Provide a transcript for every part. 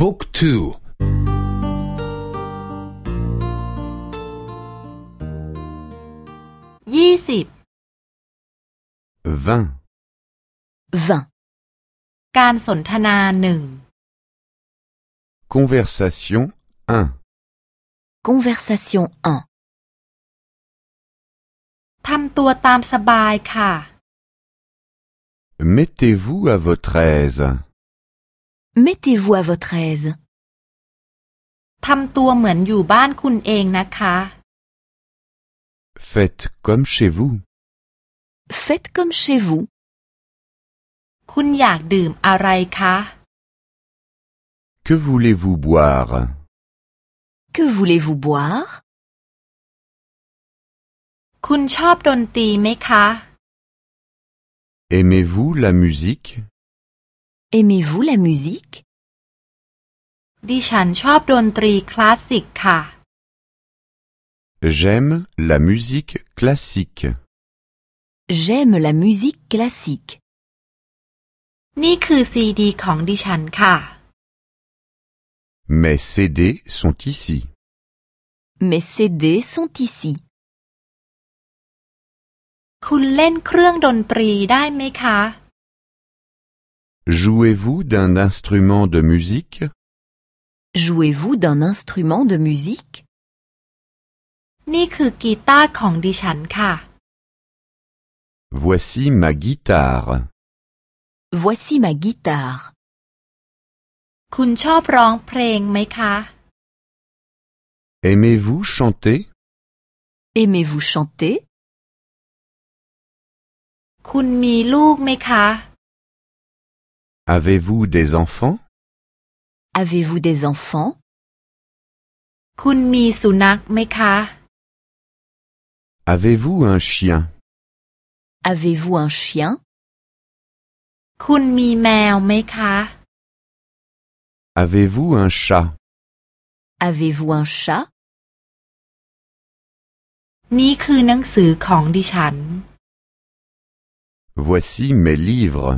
บุ๊กทูยี่สิบ vingt, 20. การสนทนาหนึ่ง conversation 1, Conversation 1. ทำตัวตามสบายค่ะ mettez-vous à votre aise, Mettez-vous à votre aise. ทำตัวเหมือนอยู่บ้านคุณเองนะคะ faites comme chez vous, Faites comme chez vous. คุณอยากดื่มอะไรคะ que voulez-vous boire, Que voulez-vous boire คุณชอบดนตรีไหมคะ aimez-vous la musique, Aimez-vous la musique ดิฉันชอบดนตรีคลาสสิกค่ะ j'aime la musique classique, J'aime la musique classique. นี่คือซีดีของดิฉันค่ะ mes CD sont ici, Mes CD sont ici. คุณเล่นเครื่องดนตรีได้ไหมคะ jouez-vous d'un instrument de musique, Jouez-vous d'un instrument de musique นี่คือกีตาร์ของดิฉันค่ะ voici ma guitare, Voici ma guitare. คุณชอบร้องเพลงไหมคะ aimez-vous chanter, Aimez-vous chanter คุณมีลูกไหมคะ avez-vous des enfants, Avez-vous des enfants คุณมีสุนัขไหมคะ avez-vous un chien, Avez-vous un chien คุณมีแมวไหมคะ avez-vous un chat, Avez-vous un chat นี่คือหนังสือของดิฉัน voici mes livres,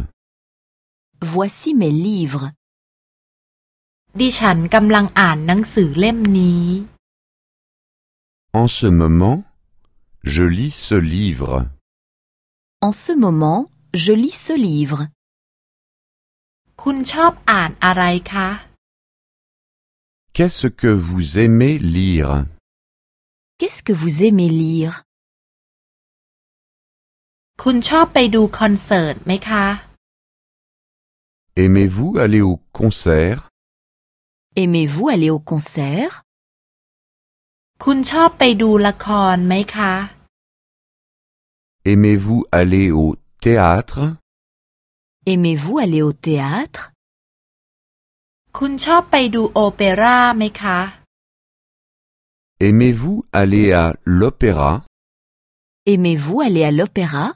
Voici mes livres. ดิฉันกำลังอ่านหนังสือเล่มนี้ En ce moment, je lis ce livre. En ce moment, je lis ce livre. คุณชอบอ่านอะไรคะ Qu'est-ce que vous aimez lire? Qu'est-ce que vous aimez lire? คุณชอบไปดูคอนเสิร์ตไหมคะ? Aimez-vous aller au concert? Aimez-vous aller au concert? Aimez-vous aller au théâtre? Aimez-vous aller au théâtre? Aimez-vous aller à l'opéra? Aimez-vous aller à l'opéra?